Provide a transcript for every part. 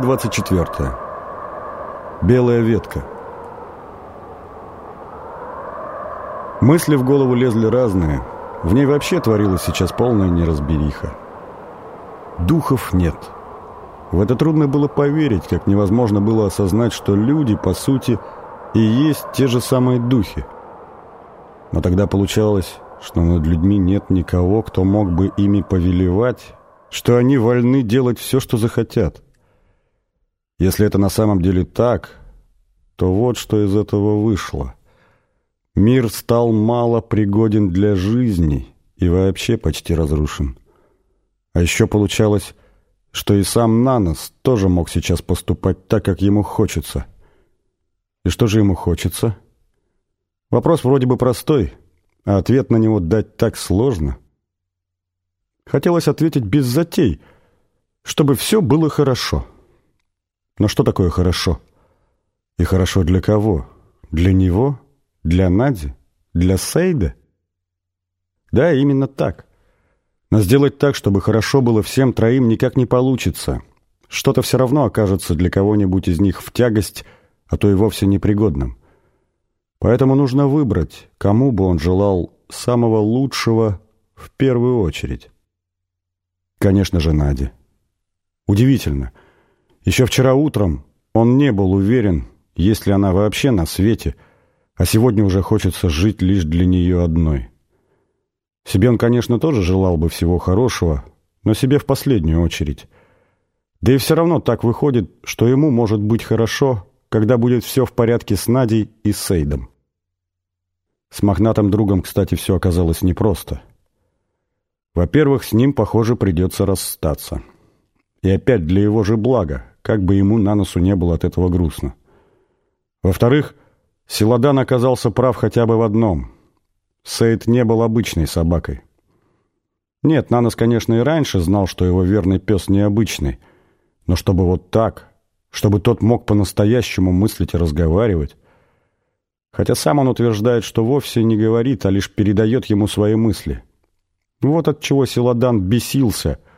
Глава 24. Белая ветка. Мысли в голову лезли разные. В ней вообще творилась сейчас полная неразбериха. Духов нет. В это трудно было поверить, как невозможно было осознать, что люди, по сути, и есть те же самые духи. Но тогда получалось, что над людьми нет никого, кто мог бы ими повелевать, что они вольны делать все, что захотят. Если это на самом деле так, то вот что из этого вышло. Мир стал мало пригоден для жизни и вообще почти разрушен. А еще получалось, что и сам Нанос тоже мог сейчас поступать так, как ему хочется. И что же ему хочется? Вопрос вроде бы простой, а ответ на него дать так сложно. Хотелось ответить без затей, чтобы все было хорошо. Но что такое хорошо? И хорошо для кого? Для него? Для Нади? Для Сейда? Да, именно так. Но сделать так, чтобы хорошо было всем троим, никак не получится. Что-то все равно окажется для кого-нибудь из них в тягость, а то и вовсе непригодным. Поэтому нужно выбрать, кому бы он желал самого лучшего в первую очередь. Конечно же, Наде. Удивительно — еще вчера утром он не был уверен, есть ли она вообще на свете, а сегодня уже хочется жить лишь для нее одной. Себе он, конечно, тоже желал бы всего хорошего, но себе в последнюю очередь. Да и все равно так выходит, что ему может быть хорошо, когда будет все в порядке с Надей и Сейдом. С мохнатым другом, кстати, все оказалось непросто. Во-первых, с ним, похоже, придется расстаться. И опять для его же блага, как бы ему на носу не было от этого грустно. Во-вторых, Селадан оказался прав хотя бы в одном. Сейд не был обычной собакой. Нет, Нанос, конечно, и раньше знал, что его верный пес необычный, но чтобы вот так, чтобы тот мог по-настоящему мыслить и разговаривать, хотя сам он утверждает, что вовсе не говорит, а лишь передает ему свои мысли. Вот от чего Селадан бесился —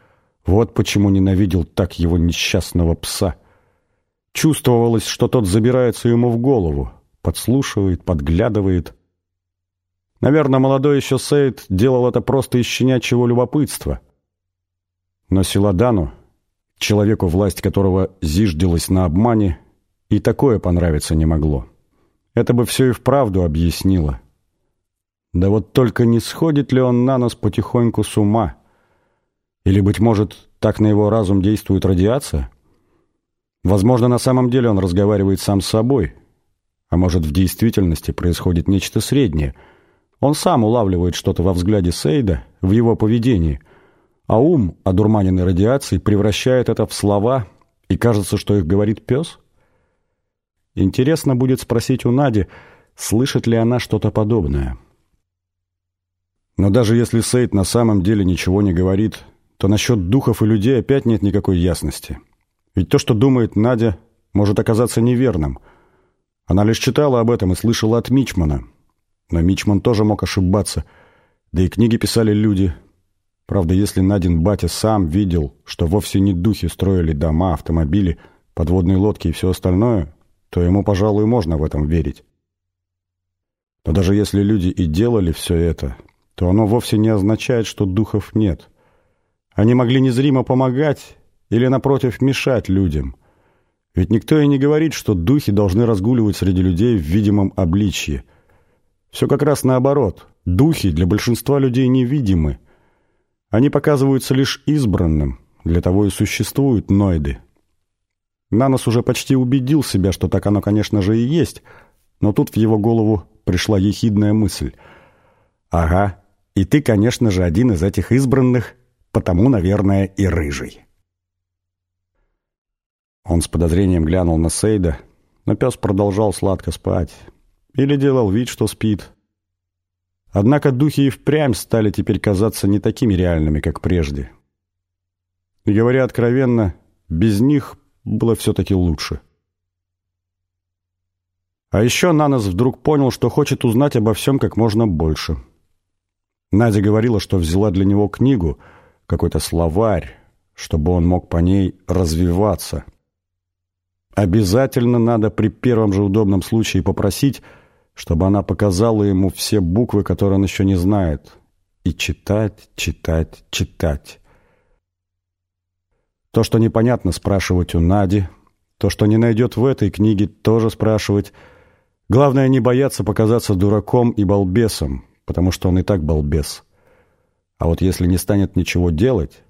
вот почему ненавидел так его несчастного пса. Чувствовалось, что тот забирается ему в голову, подслушивает, подглядывает. Наверное, молодой еще Сейд делал это просто из щенячьего любопытства. Но Силадану, человеку, власть которого зиждилась на обмане, и такое понравиться не могло. Это бы все и вправду объяснило. Да вот только не сходит ли он на нас потихоньку с ума — или, быть может, так на его разум действует радиация? Возможно, на самом деле он разговаривает сам с собой. А может, в действительности происходит нечто среднее. Он сам улавливает что-то во взгляде Сейда, в его поведении. А ум, одурманенный радиацией, превращает это в слова, и кажется, что их говорит пес? Интересно будет спросить у Нади, слышит ли она что-то подобное. Но даже если Сейд на самом деле ничего не говорит, то насчет духов и людей опять нет никакой ясности. Ведь то, что думает Надя, может оказаться неверным. Она лишь читала об этом и слышала от Мичмана. Но Мичман тоже мог ошибаться. Да и книги писали люди. Правда, если Надин батя сам видел, что вовсе не духи строили дома, автомобили, подводные лодки и все остальное, то ему, пожалуй, можно в этом верить. Но даже если люди и делали все это, то оно вовсе не означает, что духов нет. Они могли незримо помогать или, напротив, мешать людям. Ведь никто и не говорит, что духи должны разгуливать среди людей в видимом обличье. Все как раз наоборот. Духи для большинства людей невидимы. Они показываются лишь избранным, для того и существуют ноиды. Нанос уже почти убедил себя, что так оно, конечно же, и есть, но тут в его голову пришла ехидная мысль. «Ага, и ты, конечно же, один из этих избранных, потому, наверное, и рыжий. Он с подозрением глянул на Сейда, но пес продолжал сладко спать. Или делал вид, что спит. Однако духи и впрямь стали теперь казаться не такими реальными, как прежде. И говоря откровенно, без них было все-таки лучше. А еще Нанос вдруг понял, что хочет узнать обо всем как можно больше. Надя говорила, что взяла для него книгу — какой-то словарь, чтобы он мог по ней развиваться. Обязательно надо при первом же удобном случае попросить, чтобы она показала ему все буквы, которые он еще не знает. И читать, читать, читать. То, что непонятно, спрашивать у Нади. То, что не найдет в этой книге, тоже спрашивать. Главное, не бояться показаться дураком и балбесом, потому что он и так балбес. А вот если не станет ничего делать,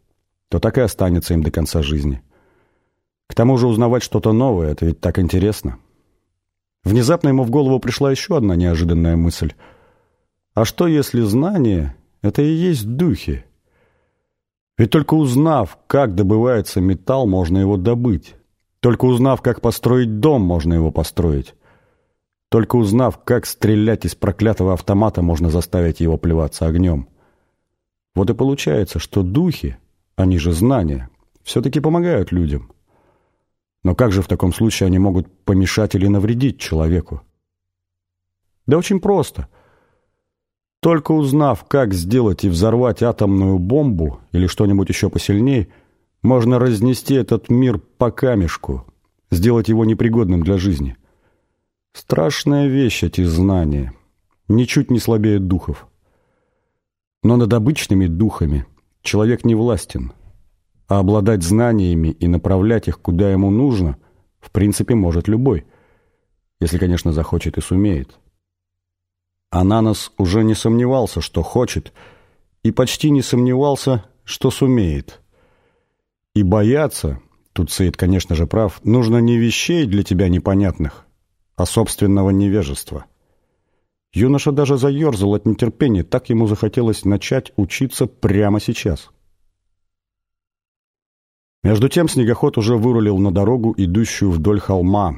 то так и останется им до конца жизни. К тому же узнавать что-то новое — это ведь так интересно. Внезапно ему в голову пришла еще одна неожиданная мысль. А что, если знание — это и есть духи? Ведь только узнав, как добывается металл, можно его добыть. Только узнав, как построить дом, можно его построить. Только узнав, как стрелять из проклятого автомата, можно заставить его плеваться огнем. Вот и получается, что духи, они же знания, все-таки помогают людям. Но как же в таком случае они могут помешать или навредить человеку? Да очень просто. Только узнав, как сделать и взорвать атомную бомбу или что-нибудь еще посильнее, можно разнести этот мир по камешку, сделать его непригодным для жизни. Страшная вещь эти знания, ничуть не слабее духов. Но над обычными духами человек не властен – а обладать знаниями и направлять их куда ему нужно, в принципе, может любой, если, конечно, захочет и сумеет. Ананас уже не сомневался, что хочет, и почти не сомневался, что сумеет. И бояться, тут Саид, конечно же, прав, нужно не вещей для тебя непонятных, а собственного невежества. Юноша даже заерзал от нетерпения, так ему захотелось начать учиться прямо сейчас. Между тем снегоход уже вырулил на дорогу, идущую вдоль холма.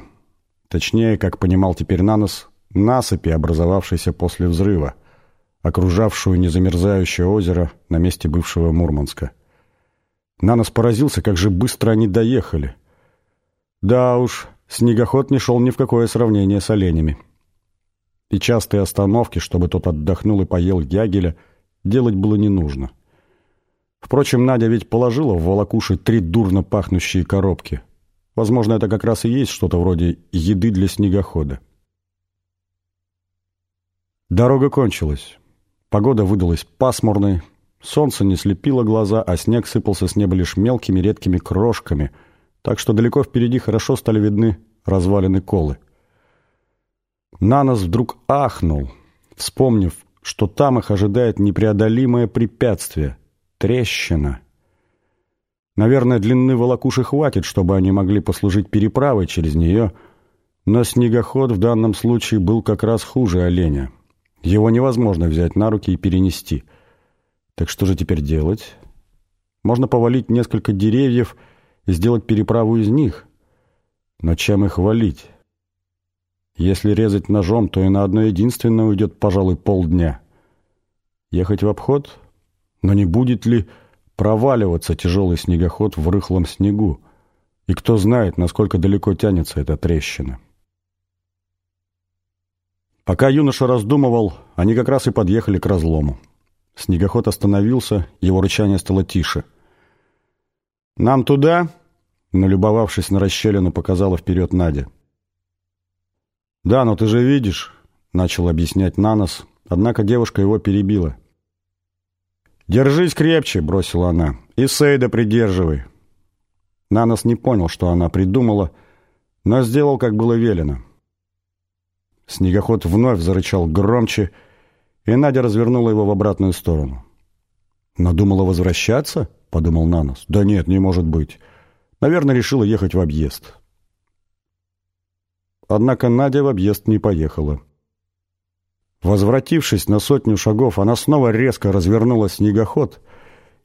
Точнее, как понимал теперь Нанос, насыпи, образовавшейся после взрыва, окружавшую незамерзающее озеро на месте бывшего Мурманска. Нанос поразился, как же быстро они доехали. Да уж, снегоход не шел ни в какое сравнение с оленями. И частые остановки, чтобы тот отдохнул и поел ягеля, делать было не нужно. — Впрочем, Надя ведь положила в волокуши три дурно пахнущие коробки. Возможно, это как раз и есть что-то вроде еды для снегохода. Дорога кончилась. Погода выдалась пасмурной. Солнце не слепило глаза, а снег сыпался с неба лишь мелкими редкими крошками, так что далеко впереди хорошо стали видны развалины колы. Нанос вдруг ахнул, вспомнив, что там их ожидает непреодолимое препятствие — трещина. Наверное, длины волокуши хватит, чтобы они могли послужить переправой через нее, но снегоход в данном случае был как раз хуже оленя. Его невозможно взять на руки и перенести. Так что же теперь делать? Можно повалить несколько деревьев и сделать переправу из них. Но чем их валить? Если резать ножом, то и на одно единственное уйдет, пожалуй, полдня. Ехать в обход но не будет ли проваливаться тяжелый снегоход в рыхлом снегу? И кто знает, насколько далеко тянется эта трещина. Пока юноша раздумывал, они как раз и подъехали к разлому. Снегоход остановился, его рычание стало тише. «Нам туда?» — налюбовавшись на расщелину, показала вперед Надя. «Да, но ты же видишь», — начал объяснять Нанос, однако девушка его перебила. «Держись крепче», — бросила она, — «и Сейда придерживай». Нанос не понял, что она придумала, но сделал, как было велено. Снегоход вновь зарычал громче, и Надя развернула его в обратную сторону. «Надумала возвращаться?» — подумал Нанос. «Да нет, не может быть. Наверное, решила ехать в объезд». Однако Надя в объезд не поехала. Возвратившись на сотню шагов, она снова резко развернула снегоход,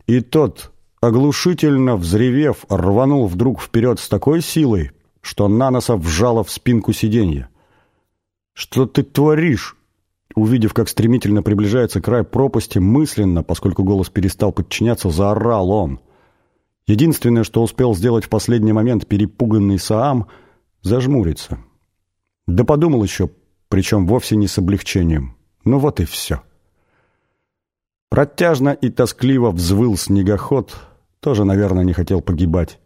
и тот, оглушительно взревев, рванул вдруг вперед с такой силой, что Наноса вжала в спинку сиденья. «Что ты творишь?» Увидев, как стремительно приближается край пропасти, мысленно, поскольку голос перестал подчиняться, заорал он. Единственное, что успел сделать в последний момент перепуганный Саам, зажмуриться. Да подумал еще, причем вовсе не с облегчением. Ну вот и все. Протяжно и тоскливо взвыл снегоход, тоже, наверное, не хотел погибать.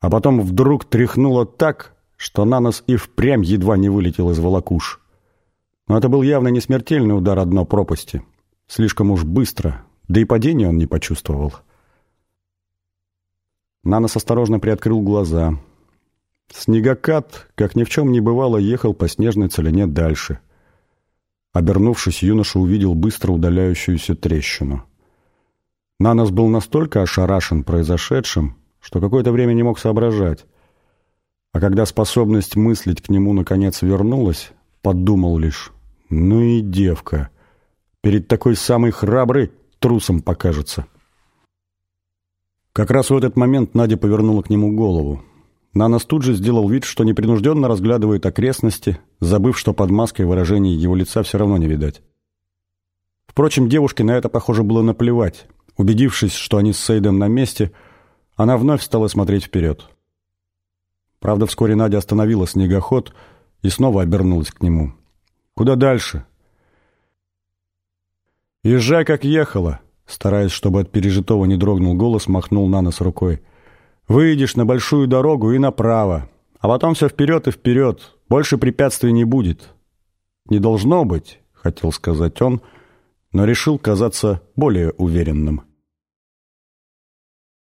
А потом вдруг тряхнуло так, что Нанос и впрямь едва не вылетел из волокуш. Но это был явно не смертельный удар о дно пропасти. Слишком уж быстро, да и падения он не почувствовал. Нанос осторожно приоткрыл глаза. Снегокат, как ни в чем не бывало, ехал по снежной целине дальше. Обернувшись, юноша увидел быстро удаляющуюся трещину. Нанос был настолько ошарашен произошедшим, что какое-то время не мог соображать. А когда способность мыслить к нему наконец вернулась, подумал лишь «Ну и девка! Перед такой самой храброй трусом покажется!» Как раз в этот момент Надя повернула к нему голову. Нанос тут же сделал вид, что непринужденно разглядывает окрестности, забыв, что под маской выражений его лица все равно не видать. Впрочем, девушке на это, похоже, было наплевать. Убедившись, что они с Сейдом на месте, она вновь стала смотреть вперед. Правда, вскоре Надя остановила снегоход и снова обернулась к нему. «Куда дальше?» «Езжай, как ехала!» Стараясь, чтобы от пережитого не дрогнул голос, махнул на нос рукой. «Выйдешь на большую дорогу и направо, а потом все вперед и вперед, больше препятствий не будет». «Не должно быть», — хотел сказать он, но решил казаться более уверенным.